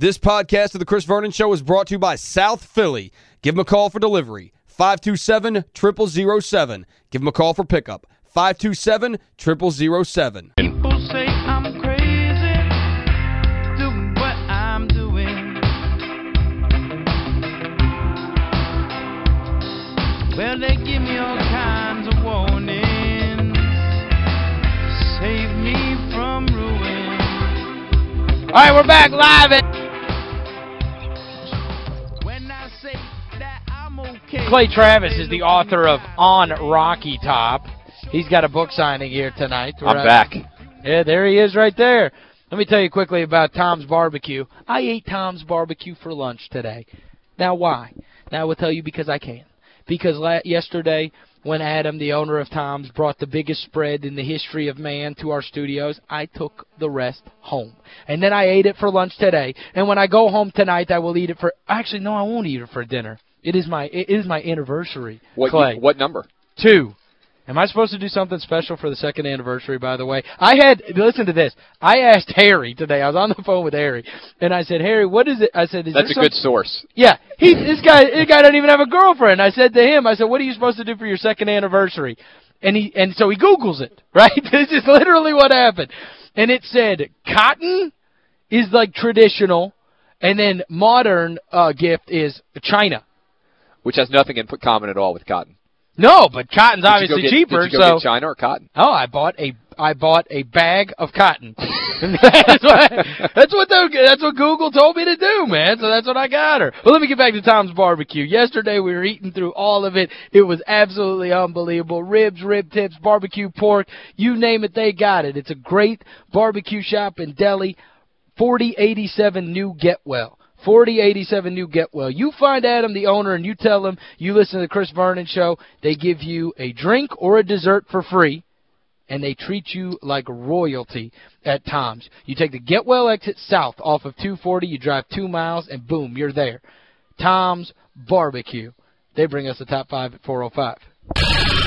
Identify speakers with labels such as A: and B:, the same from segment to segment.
A: This podcast of The Chris Vernon Show is brought to you by South Philly. Give them a call for delivery. 527-0007. Give them a call for pickup. 527-0007.
B: People say I'm crazy, doing what I'm doing. Well, they give me all kinds of warnings, save me from ruin.
C: All right, we're back live at Clay Travis is the author of On Rocky Top. He's got a book signing here tonight.
D: I'm
C: uh,
D: back.
C: Yeah, there he is right there. Let me tell you quickly about Tom's Barbecue. I ate Tom's Barbecue for lunch today. Now, why? Now, I will tell you because I can. Because yesterday, when Adam, the owner of Tom's, brought the biggest spread in the history of man to our studios, I took the rest home. And then I ate it for lunch today. And when I go home tonight, I will eat it for... Actually, no, I won't eat it for dinner. It is my it is my anniversary,
D: What
C: Clay.
D: what number?
C: Two. Am I supposed to do something special for the second anniversary, by the way? I had, listen to this. I asked Harry today. I was on the phone with Harry. And I said, Harry, what is it? I said, is
D: That's a good source.
C: Yeah. He, this guy, this guy doesn't even have a girlfriend. I said to him, I said, what are you supposed to do for your second anniversary? And he, and so he Googles it, right? this is literally what happened. And it said, cotton is like traditional, and then modern uh, gift is China.
D: Which has nothing in common at all with cotton.
C: No, but cotton's
D: Did
C: obviously
D: get-
C: cheaper,
D: Did you go
C: so
D: get China or cotton?
C: Oh, I bought a I bought a bag of cotton. that's, what, that's what the, that's what Google told me to do, man. So that's what I got her. Well, let me get back to Tom's barbecue. Yesterday we were eating through all of it. It was absolutely unbelievable. Ribs, rib tips, barbecue pork, you name it, they got it. It's a great barbecue shop in Delhi. 4087 New Getwell. 4087 New Getwell. You find Adam, the owner, and you tell him you listen to the Chris Vernon Show. They give you a drink or a dessert for free, and they treat you like royalty at Tom's. You take the Getwell exit south off of 240, you drive two miles, and boom, you're there. Tom's Barbecue. They bring us the top five at 405.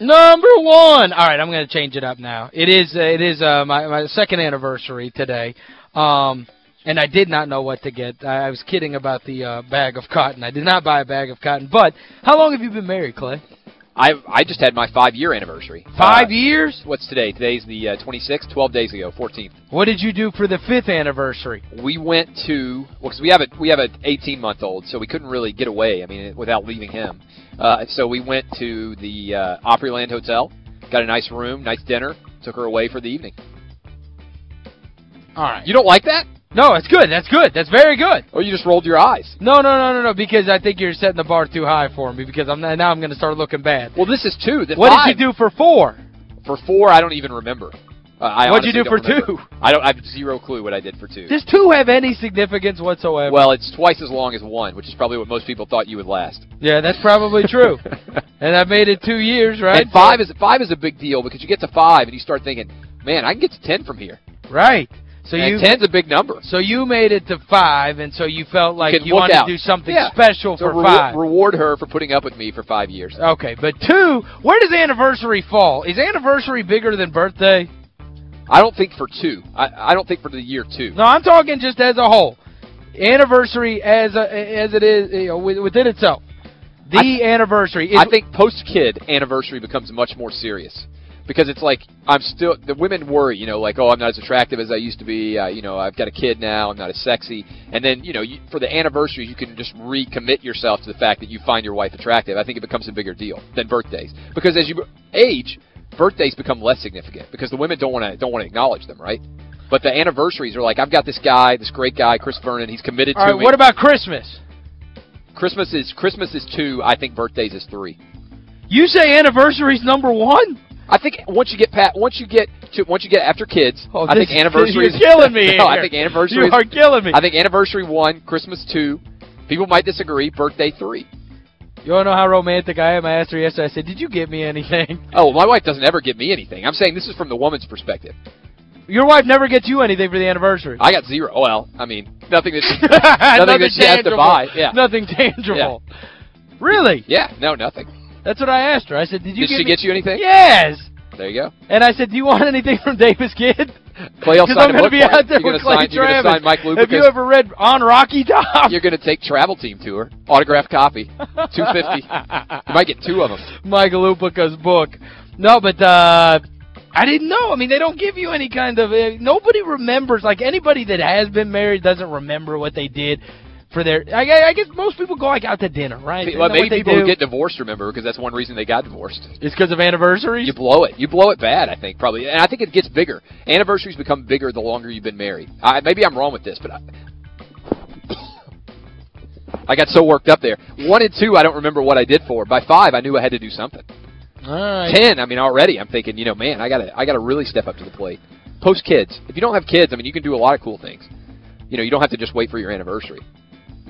C: Number one. All right, I'm going to change it up now. It is uh, it is uh, my my second anniversary today. Um and I did not know what to get. I, I was kidding about the uh, bag of cotton. I did not buy a bag of cotton. But how long have you been married, Clay?
D: I I just had my five-year anniversary.
C: Five
D: Uh,
C: years?
D: What's today? Today's the uh, 26th, 12 days ago, 14th.
C: What did you do for the fifth anniversary?
D: We went to well, cause we have a we have an 18-month-old, so we couldn't really get away. I mean, without leaving him. Uh, so we went to the uh, Opryland Hotel, got a nice room, nice dinner, took her away for the evening.
C: All right.
D: You don't like that?
C: No, that's good. That's good. That's very good.
D: Or you just rolled your eyes?
C: No, no, no, no, no, because I think you're setting the bar too high for me because I'm now I'm going to start looking bad.
D: Well, this is two. The
C: What
D: five,
C: did you do for four?
D: For four, I don't even remember. Uh,
C: What'd you do for
D: remember.
C: two?
D: I don't. I have zero clue what I did for two.
C: Does two have any significance whatsoever?
D: well, it's twice as long as one, which is probably what most people thought you would last.
C: yeah, that's probably true. and I've made it two years, right?
D: And five is five is a big deal because you get to five and you start thinking, man, I can get to ten from here.
C: Right. So
D: and
C: you
D: ten's a big number.
C: so you made it to five, and so you felt like
D: can
C: you wanted
D: out.
C: to do something
D: Yeah.
C: special
D: So
C: for
D: re-
C: five.
D: reward her for putting up with me for five years.
C: Okay, but two, where does anniversary fall? Is anniversary bigger than birthday?
D: I don't think for two. I, I don't think for the year two.
C: No, I'm talking just as a whole. Anniversary as a, as it is you know, within itself. The anniversary. Is,
D: I think post-kid anniversary becomes much more serious. Because it's like, I'm still, the women worry, you know, like, oh, I'm not as attractive as I used to be, uh, you know, I've got a kid now, I'm not as sexy. And then, you know, you, for the anniversary, you can just recommit yourself to the fact that you find your wife attractive. I think it becomes a bigger deal than birthdays. Because as you age, birthdays become less significant because the women don't want to don't want to acknowledge them, right? But the anniversaries are like, I've got this guy, this great guy, Chris Vernon, he's committed
C: All
D: to
C: right,
D: me.
C: what about Christmas?
D: Christmas is Christmas is two, I think birthdays is three.
C: You say anniversary's number one?
D: I think once you get pat, once you get to once you get after kids,
C: Oh,
D: I think anniversary
C: You're
D: is
C: killing me
D: No, I think anniversary
C: You are killing me.
D: I think anniversary 1, Christmas 2, People might disagree. Birthday three.
C: You want to know how romantic I am? I asked her yesterday. I said, did you get me anything?
D: Oh, my wife doesn't ever get me anything. I'm saying this is from the woman's perspective.
C: Your wife never gets you anything for the anniversary.
D: I got zero. Well, I mean, nothing that she, nothing,
C: Nothing
D: that she has to buy. Yeah.
C: Nothing tangible. Really?
D: Yeah, no, nothing.
C: That's what I asked her. I said, did you
D: Did
C: get
D: she
C: me?
D: get you anything?
C: Yes.
D: There you go.
C: And I said, do you want anything from Davis-Kidd?
D: Clay will
C: Because
D: sign
C: I'm going to be out there
D: You're
C: with Clay
D: sign,
C: Travis.
D: sign Mike
C: Have you ever read On Rocky Top?
D: You're going to take travel team tour. Autographed copy. 250 You might get two of them.
C: Mike Lupica's book. No, but uh I didn't know. I mean, they don't give you any kind of uh, nobody remembers like anybody that has been married doesn't remember what they did for their I, I guess most people go like out to dinner, right?
D: Well, maybe
C: what
D: people get divorced remember because that's one reason they got divorced.
C: It's because of anniversaries?
D: You blow it. You blow it bad, I think, probably. And I think it gets bigger. Anniversaries become bigger the longer you've been married. I, maybe I'm wrong with this, but I, I got so worked up there. One and two, I don't remember what I did for. By five, I knew I had to do something.
C: Right.
D: Ten, I mean, already I'm thinking, you know, man, I gotta, I gotta really step up to the plate. Post kids. If you don't have kids, I mean, you can do a lot of cool things. You know, you don't have to just wait for your anniversary.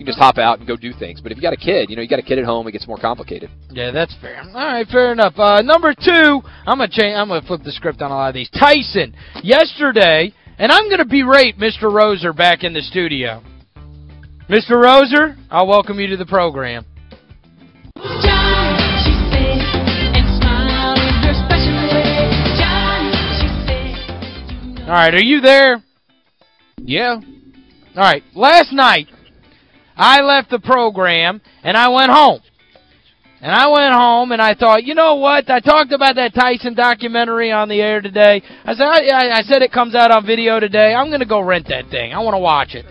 D: You can just hop out and go do things. But if you got a kid, you know, you got a kid at home, it gets more complicated.
C: Yeah, that's fair. All right, fair enough. Uh, number two, I'm gonna change. I'm gonna flip the script on a lot of these. Tyson yesterday, and I'm gonna berate Mr. Roser back in the studio. Mr. Roser, I'll welcome you to the program.
E: John, she said, and smiled in her special way. John, she said.
C: All right, are you there?
A: Yeah.
C: All right, last night I left the program and I went home. And I went home and I thought, you know what? I talked about that Tyson documentary on the air today. I said, I, I, said it comes out on video today. I'm going to go rent that thing. I want to watch it.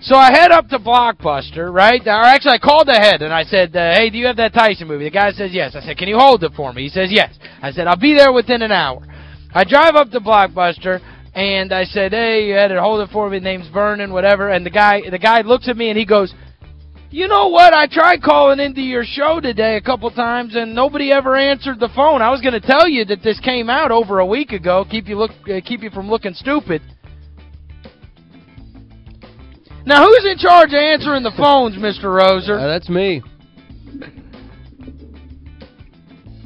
C: So I head up to Blockbuster, right? Or actually, I called ahead and I said, uh, hey, do you have that Tyson movie? The guy says yes. I said, can you hold it for me? He says yes. I said, I'll be there within an hour. I drive up to Blockbuster and I said, hey, you had to hold it for me. Name's Vernon, whatever. And the guy, the guy looks at me and he goes, you know what? I tried calling into your show today a couple times and nobody ever answered the phone. I was going to tell you that this came out over a week ago. Keep you look uh, keep you from looking stupid. Now, who's in charge of answering the phones, Mr. Roser?
A: Uh, that's me.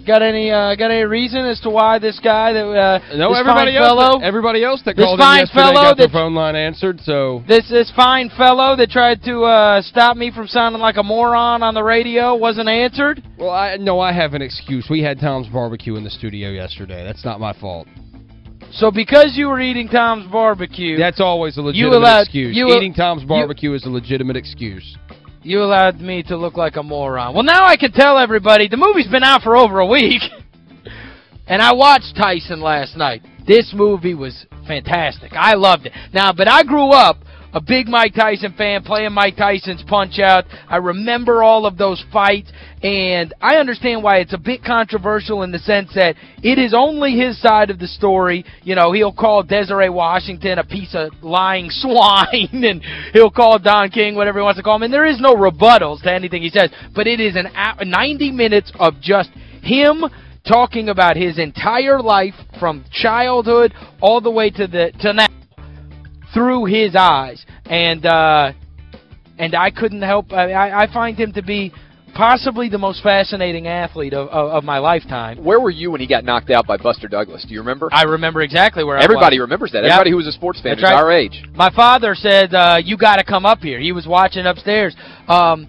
C: Got any uh, got any reason as to why this guy that uh
A: No,
C: this
A: everybody
C: fine
A: else,
C: fellow,
A: that, everybody else that called in yesterday got their phone line answered, so...
C: this this fine fellow that tried to uh stop me from sounding like a moron on the radio wasn't answered?
A: Well, I no, I have an excuse. We had Tom's Barbecue in the studio yesterday. That's not my fault.
C: So because you were eating Tom's barbecue,
A: That's always a legitimate
C: allowed-
A: excuse.
C: you-
A: Eating Tom's Barbecue is a legitimate excuse.
C: You allowed me to look like a moron. Well, now I can tell everybody the movie's been out for over a week. and I watched Tyson last night. This movie was fantastic. I loved it. Now, but I grew up a big Mike Tyson fan, playing Mike Tyson's Punch-Out. I remember all of those fights, and I understand why it's a bit controversial in the sense that it is only his side of the story. You know, he'll call Desiree Washington a piece of lying swine, and he'll call Don King whatever he wants to call him, and there is no rebuttals to anything he says, but it is an 90 minutes of just him talking about his entire life from childhood all the way to the to now through his eyes. And uh and I couldn't help I I find him to be possibly the most fascinating athlete of, of, of my lifetime.
D: Where were you when he got knocked out by Buster Douglas? Do you remember?
C: I remember exactly where
D: Everybody
C: I was.
D: remembers that.
C: Yep.
D: Everybody who was a sports fan
C: That's
D: who's
C: right.
D: our age.
C: My father said, uh, you got to come up here. He was watching upstairs. Um,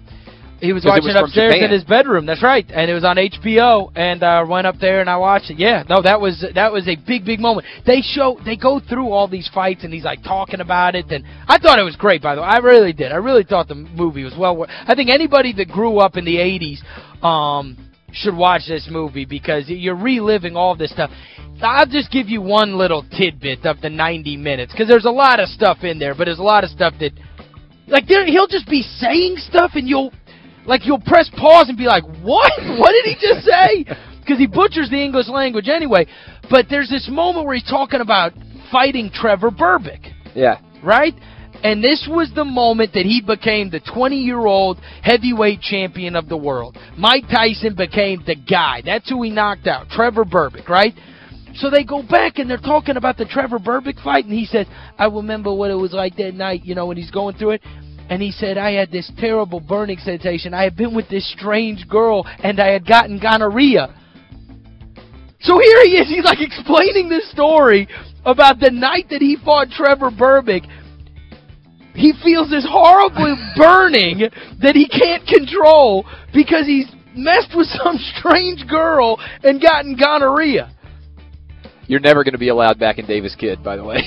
C: he was
D: 'Cause it
C: watching
D: was
C: upstairs
D: Japan.
C: in his bedroom. That's right. And it was on HBO and I uh, went up there and I watched it. Yeah, no, that was that was a big big moment. They show they go through all these fights and he's like talking about it and I thought it was great by the way. I really did. I really thought the movie was well worth. I think anybody that grew up in the 80s um should watch this movie because you're reliving all this stuff. I'll just give you one little tidbit of the 90 minutes because there's a lot of stuff in there, but there's a lot of stuff that like there he'll just be saying stuff and you'll like you'll press pause and be like, "What? What did he just say?" Because he butchers the English language anyway. But there's this moment where he's talking about fighting Trevor Berbick,
D: Yeah.
C: right? And this was the moment that he became the 20-year-old heavyweight champion of the world. Mike Tyson became the guy. That's who he knocked out, Trevor Berbick, right? So they go back and they're talking about the Trevor Berbick fight, and he says, I remember what it was like that night, you know, when he's going through it. And he said, I had this terrible burning sensation. I had been with this strange girl, and I had gotten gonorrhea. So here he is. He's like explaining this story about the night that he fought Trevor Berbick. He feels this horrible burning that he can't control because he's messed with some strange girl and gotten gonorrhea.
D: You're never going to be allowed back in Davis-Kidd, by the way.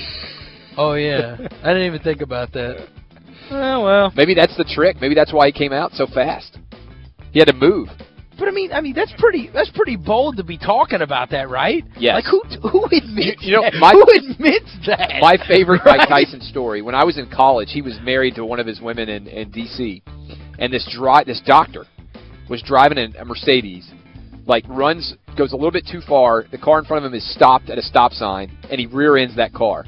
C: Oh, yeah. I didn't even think about that. Oh, well.
D: Maybe that's the trick. Maybe that's why he came out so fast. He had to move.
C: But I mean, I mean that's pretty that's pretty bold to be talking about that, right?
D: Yes.
C: Like who who admits
D: You know,
C: that?
D: my-
C: who admits that?
D: My favorite
C: Right?
D: Mike Tyson story, when I was in college, he was married to one of his women in, in D.C., and this dri this doctor was driving in a Mercedes, like runs, goes a little bit too far, the car in front of him is stopped at a stop sign, and he rear ends that car.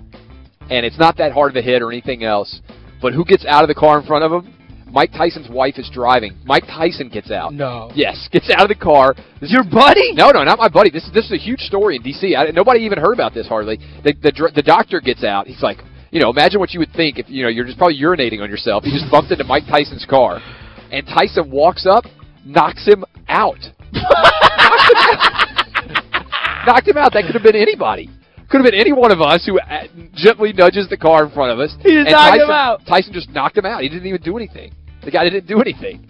D: And it's not that hard of a hit or anything else, but who gets out of the car in front of him? Mike Tyson's wife is driving. Mike Tyson gets out.
C: No.
D: Yes, gets out of the car. This
C: Your buddy?
D: no, no, not my buddy. This is this is a huge story in D.C. I, nobody even heard about this hardly. The, the dr- the doctor gets out. He's like, you know, imagine what you would think if you know you're just probably urinating on yourself. He just bumped into Mike Tyson's car, and Tyson walks up, knocks him out. knocks, him out. knocked him out. That could have been anybody. Could have been any one of us who uh, gently nudges the car in front of us.
C: He just
D: and
C: knocked him out.
D: Tyson just knocked him out. He didn't even do anything. The guy didn't do anything.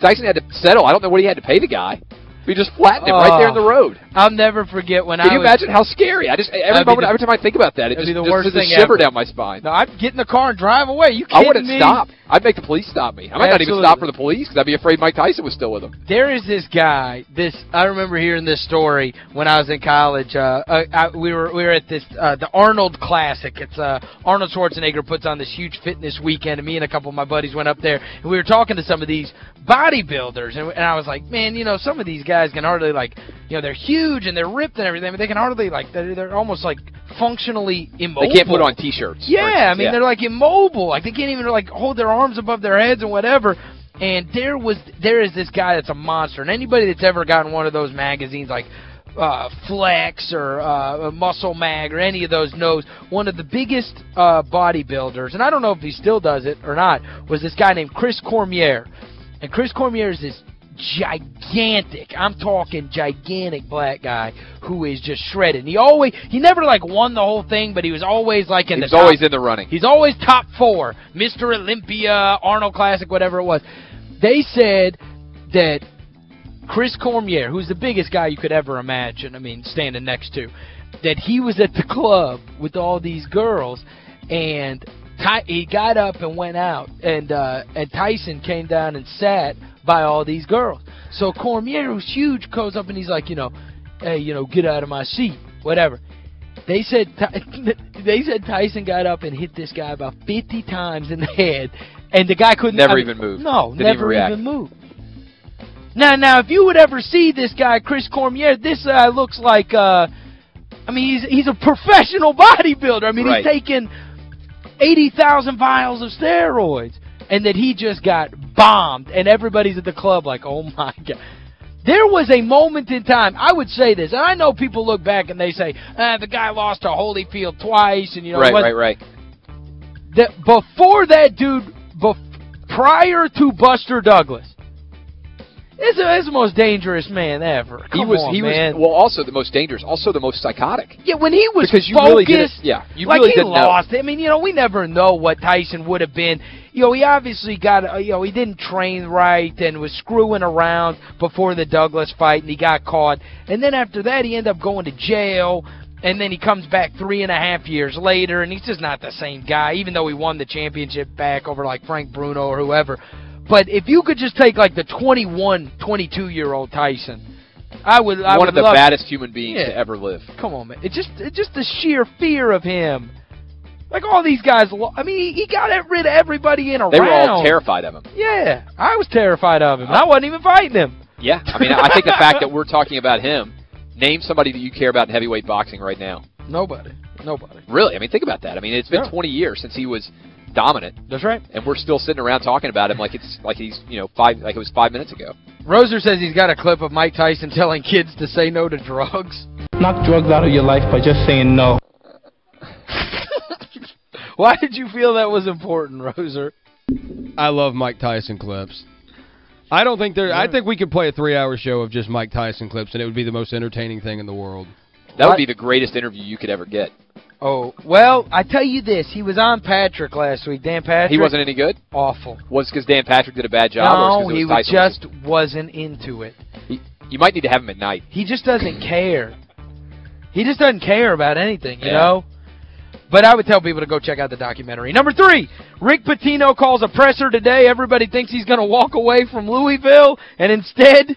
D: Tyson had to settle. I don't know what he had to pay the guy. He just flattened him right there in the
C: Oh.
D: road.
C: I'll never forget when
D: Can
C: I
D: Can
C: you
D: imagine how scary? I just every moment,
C: the-
D: every time I think about that, it just,
C: be the
D: just
C: worst
D: sends a
C: thing
D: shiver
C: ever.
D: down my spine.
C: No, I'd get in the car and drive away. You kidding I
D: wouldn't
C: me?
D: stop. I'd make the police stop me. I might not even stop for the police because I'd be afraid Mike Tyson was still with him.
C: There is this guy. This I remember hearing this story when I was in college. Uh, uh I, we were we were at this uh, the Arnold Classic. It's uh Arnold Schwarzenegger puts on this huge fitness weekend, and me and a couple of my buddies went up there, and we were talking to some of these bodybuilders, and, and I was like, man, you know, some of these guys can hardly like, you know, they're huge and they're ripped and everything, but they can hardly like they're, they're almost like functionally immobile.
D: They can't put on T-shirts.
C: Yeah, I mean
D: Yeah.
C: they're like immobile. Like they can't even like hold their arms above their heads and whatever. And there was there is this guy that's a monster. And anybody that's ever gotten one of those magazines like uh Flex or uh Muscle Mag or any of those knows one of the biggest uh bodybuilders, and I don't know if he still does it or not, was this guy named Chris Cormier. And Chris Cormier is this gigantic, I'm talking gigantic black guy who is just shredded. And he always he never like won the whole thing, but he was always like in
D: He's
C: the top
D: always in the running.
C: He's always top four. Mr. Olympia, Arnold Classic, whatever it was. They said that Chris Cormier, who's the biggest guy you could ever imagine, I mean, standing next to, that he was at the club with all these girls, and Ty he got up and went out, and uh, and Tyson came down and sat by all these girls. So Cormier, who's huge, goes up and he's like, you know, hey, you know, get out of my seat, whatever. They said they said Tyson got up and hit this guy about 50 times in the head, and the guy couldn't
D: Never
C: I mean,
D: even move.
C: No,
D: Didn't
C: never
D: react.
C: even move. Now, now, if you would ever see this guy, Chris Cormier, this guy looks like, uh, I mean, he's he's a professional bodybuilder. I mean,
D: Right.
C: he's taking 80,000 vials of steroids, and that he just got bombed, and everybody's at the club like, oh my God. There was a moment in time, I would say this, and I know people look back and they say, ah, the guy lost to Holyfield twice, and you know
D: right, right, right.
C: that before that dude, bef- prior to Buster Douglas, is the, most dangerous man ever. Come
D: he was
C: on,
D: he
C: man.
D: was well also the most dangerous, also the most psychotic.
C: yeah, when he was
D: because you
C: focused,
D: really didn't yeah, you
C: like
D: really
C: he
D: didn't know.
C: lost. I mean, you know, we never know what Tyson would have been. You know, he obviously got, uh, you know, he didn't train right and was screwing around before the Douglas fight, and he got caught. And then after that, he ended up going to jail. And then he comes back three and a half years later, and he's just not the same guy, even though he won the championship back over like Frank Bruno or whoever. But if you could just take like the 21, 22-year-old Tyson, I would I
D: One
C: would
D: of the baddest human beings
C: Yeah.
D: to ever live.
C: Come on, man. It just it just the sheer fear of him. Like all these guys, I mean, he, he got rid of everybody in a
D: They
C: round.
D: were all terrified of him.
C: Yeah, I was terrified of him. I wasn't even fighting him.
D: Yeah, I mean, I think the fact that we're talking about him, name somebody that you care about in heavyweight boxing right now.
C: Nobody. Nobody.
D: Really, I mean, think about that. I mean, it's been
C: Yeah.
D: 20 years since he was dominant,
C: That's right.
D: and we're still sitting around talking about him like it's like he's you know five like it was five minutes ago.
C: Roser says he's got a clip of Mike Tyson telling kids to say no to drugs.
F: Knock drugs out of your life by just saying no.
C: Why did you feel that was important, Roser?
A: I love Mike Tyson clips. I don't think there I think we could play a 3-hour show of just Mike Tyson clips and it would be the most entertaining thing in the world.
D: That would be the greatest interview you could ever get.
C: Oh, well, I tell you this. He was on Patrick last week. Dan Patrick.
D: He wasn't any good?
C: Awful.
D: Was because Dan Patrick did a bad job?
C: No,
D: was
C: he
D: was
C: just wasn't into it.
D: He, you might need to have him at night.
C: He just doesn't care. He just doesn't care about anything, you
D: Yeah.
C: know? But I would tell people to go check out the documentary. Number three, Rick Pitino calls a presser today. Everybody thinks he's going to walk away from Louisville, and instead,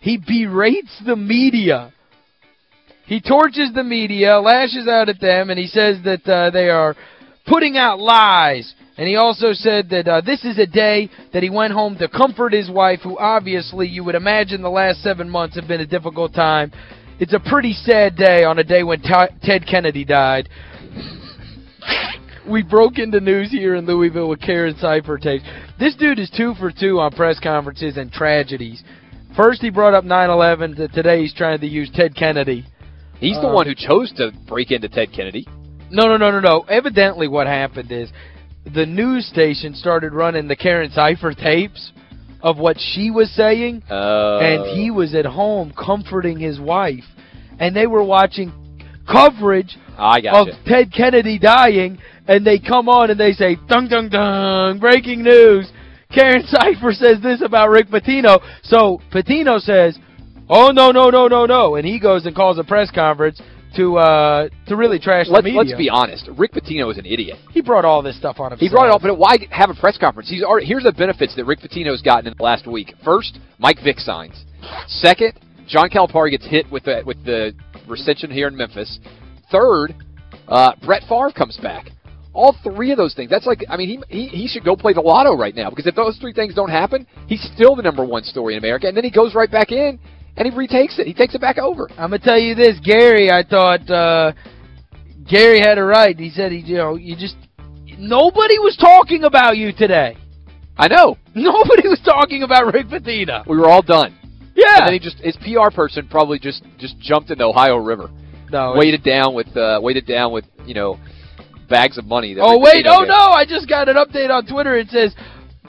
C: he berates the media. He torches the media, lashes out at them, and he says that uh, they are putting out lies. And he also said that uh, this is a day that he went home to comfort his wife, who obviously you would imagine the last seven months have been a difficult time. It's a pretty sad day on a day when Ty Ted Kennedy died. we broke into news here in Louisville with Karen Sypher tapes. This dude is two for two on press conferences and tragedies. First he brought up 9-11, today he's trying to use Ted Kennedy.
D: He's the
C: Uh,
D: one who chose to break into Ted Kennedy.
C: No, no, no, no, no. Evidently what happened is the news station started running the Karen Sypher tapes of what she was saying,
D: Uh,
C: and he was at home comforting his wife. And they were watching coverage
D: I
C: of. Ted Kennedy dying, and they come on and they say, dung, dung, dung, breaking news. Karen Sypher says this about Rick Pitino. So Pitino says, oh, no, no, no, no, no. And he goes and calls a press conference to uh, to really trash
D: Let's,
C: the media.
D: let's be honest. Rick Pitino is an idiot.
C: He brought all this stuff on himself.
D: He brought it up, but why have a press conference? He's already, Here's the benefits that Rick Pitino's gotten in the last week. First, Mike Vick signs. Second, John Calipari gets hit with the, with the recension here in Memphis. Third, uh, Brett Favre comes back. All three of those things. That's like, I mean, he, he he should go play the lotto right now because if those three things don't happen, he's still the number one story in America. And then he goes right back in and he retakes it. He takes it back over.
C: I'm going to tell you this. Gary, I thought uh, Gary had it right. He said, he, you know, you just, nobody was talking about you today.
D: I know.
C: Nobody was talking about Rick Pitino.
D: We were all done.
C: Yeah.
D: And then he just his PR person probably just just jumped in the Ohio River.
C: No,
D: weighted down with uh weighted down with, you know, bags of money. that
C: Oh,
D: Rick
C: wait.
D: Pitino
C: Oh, no. I just got an update on Twitter. It says,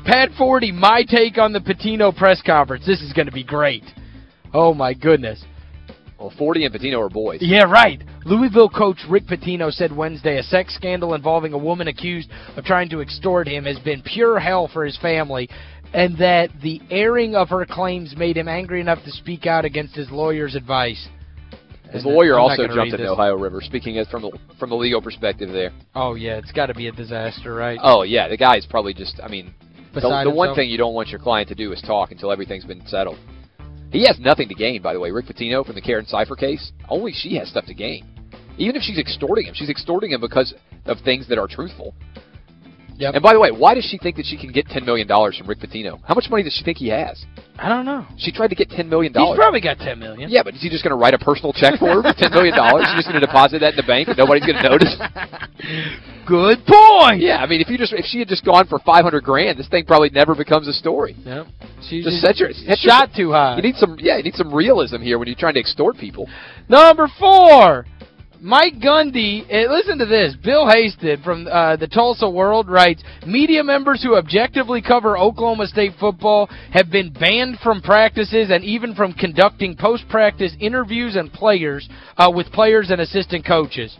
C: Pat Forde, my take on the Pitino press conference. This is going to be great. Oh, my goodness.
D: Well, Forde and Pitino are boys.
C: Yeah, right. Louisville coach Rick Pitino said Wednesday a sex scandal involving a woman accused of trying to extort him has been pure hell for his family and that the airing of her claims made him angry enough to speak out against his lawyer's advice.
D: His
C: And
D: lawyer also jumped in the. Ohio River, speaking as from the from the legal perspective there.
C: Oh, yeah, it's got to be a disaster, right?
D: Oh, yeah, the guy is probably just, I mean, the, the one thing you don't want your client to do is talk until everything's been settled. He has nothing to gain, by the way. Rick Pitino from the Karen Sypher case, only she has stuff to gain. Even if she's extorting him, she's extorting him because of things that are truthful.
C: Yep.
D: And by the way, why does she think that she can get $10 million from Rick Pitino? How much money does she think he has?
C: I don't know.
D: She tried to get $10 million.
C: He's probably got 10 million.
D: Yeah, but is he just going to write a personal check for her for 10 million? dollars? She's just going to deposit that in the bank and nobody's going to notice?
C: Good point.
D: Yeah, I mean, if you just if she had just gone for 500 grand, this thing probably never becomes a story.
C: Yep. She
D: Just set your set
C: shot
D: your,
C: too high.
D: You need some yeah, you need some realism here when you're trying to extort people.
C: Number four, Mike Gundy. eh, listen to this. Bill Haisten from uh, the Tulsa World writes, Media members who objectively cover Oklahoma State football have been banned from practices and even from conducting post-practice interviews and players uh, with players and assistant coaches.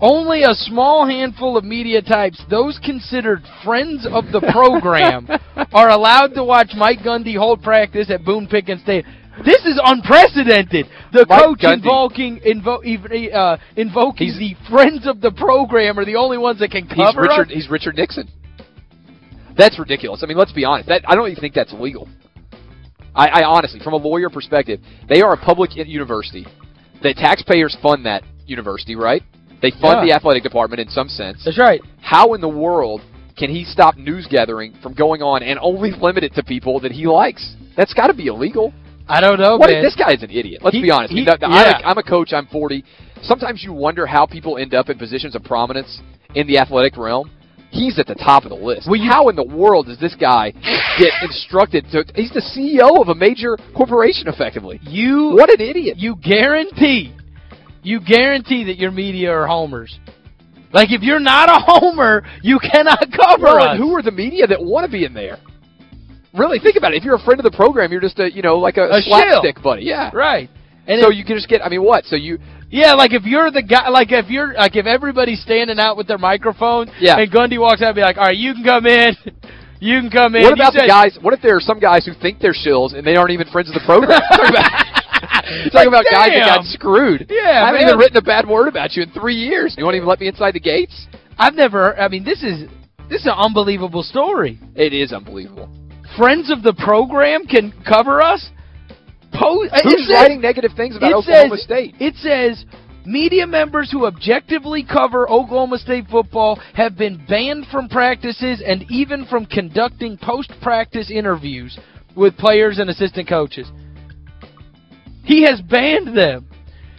C: Only a small handful of media types, those considered friends of the program, are allowed to watch Mike Gundy hold practice at Boone Pickens Stadium. This is unprecedented. The
D: Mike
C: coach
D: Gundy.
C: invoking invo ev- uh, invoking the friends of the program are the only ones that can
D: He's
C: cover
D: Richard
C: us?
D: he's Richard Nixon. That's ridiculous. I mean, let's be honest. That I don't even think that's legal. I, I honestly, from a lawyer perspective, they are a public university. The taxpayers fund that university, right? They fund
C: Yeah.
D: the athletic department in some sense.
C: That's right.
D: How in the world can he stop news gathering from going on and only limit it to people that he likes? That's got to be illegal.
C: I don't know,
D: What,
C: man.
D: this guy is an idiot. Let's
C: He-
D: be honest.
C: he-
D: The- the-
C: yeah.
D: I'm, a, I'm a coach. I'm 40. Sometimes you wonder how people end up in positions of prominence in the athletic realm. He's at the top of the list.
C: Well, you-
D: how in the world does this guy get instructed to... He's the CEO of a major corporation, effectively.
C: You
D: What an idiot.
C: you guarantee you guarantee that your media are homers. Like, if you're not a homer, you cannot cover
D: Well,
C: us.
D: who are the media that want to be in there? Really, think about it. If you're a friend of the program, you're just a, you know, like a,
C: A
D: slapstick
C: shill.
D: buddy. Yeah.
C: Right. And
D: so
C: if-
D: you can just get, I mean, what? So you,
C: Yeah, like if you're the guy, like if you're, like if everybody's standing out with their microphone,
D: Yeah.
C: and Gundy walks out and be like, all right, you can come in, you can come in.
D: what about the guys, what if there are some guys who think they're shills and they aren't even friends of the program? Talk about, talk about guys that got screwed.
C: Yeah,
D: I haven't
C: man.
D: even written a bad word about you in three years. You won't even let me inside the gates?
C: I've never, I mean, this is, this is an unbelievable story.
D: It is unbelievable.
C: Friends of the program can cover us? Po
D: Who's
C: says-
D: writing negative things about Oklahoma
C: says,
D: State?
C: It says media members who objectively cover Oklahoma State football have been banned from practices and even from conducting post-practice interviews with players and assistant coaches. He has banned them.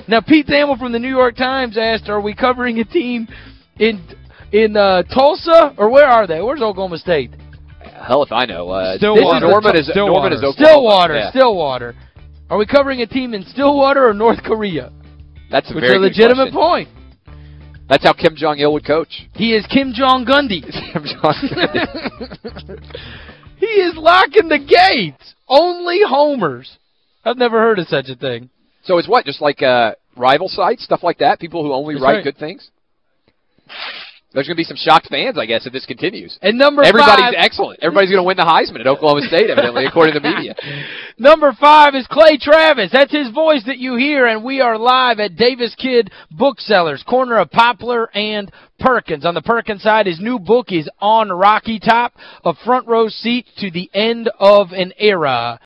C: Now, Pete Thamel from the New York Times asked, are we covering a team in in uh, Tulsa? Or where are they? Where's Oklahoma State?
D: Hell if I know. Uh,
A: Stillwater.
D: Norman is
A: Stillwater.
D: Norman is Oklahoma.
C: Stillwater,
D: Yeah.
C: Stillwater. Are we covering a team in Stillwater or North Korea?
D: That's a
C: Which
D: very
C: a legitimate
D: question.
C: point.
D: That's how Kim Jong-il would coach.
C: He is Kim Jong-Gundy.
D: Kim Jong
C: he is locking the gates. Only homers. I've never heard of such a thing.
D: So it's what? Just like uh, rival sites, stuff like that? People who only
C: That's
D: write
C: right.
D: good things? There's going to be some shocked fans, I guess, if this continues.
C: And number
D: Everybody's
C: five,
D: excellent. Everybody's going to win the Heisman at Oklahoma State, evidently, according to the media.
C: number five is Clay Travis. That's his voice that you hear, and we are live at Davis-Kidd Booksellers, corner of Poplar and Perkins. On the Perkins side, his new book is On Rocky Top, a front row seat to the end of an era.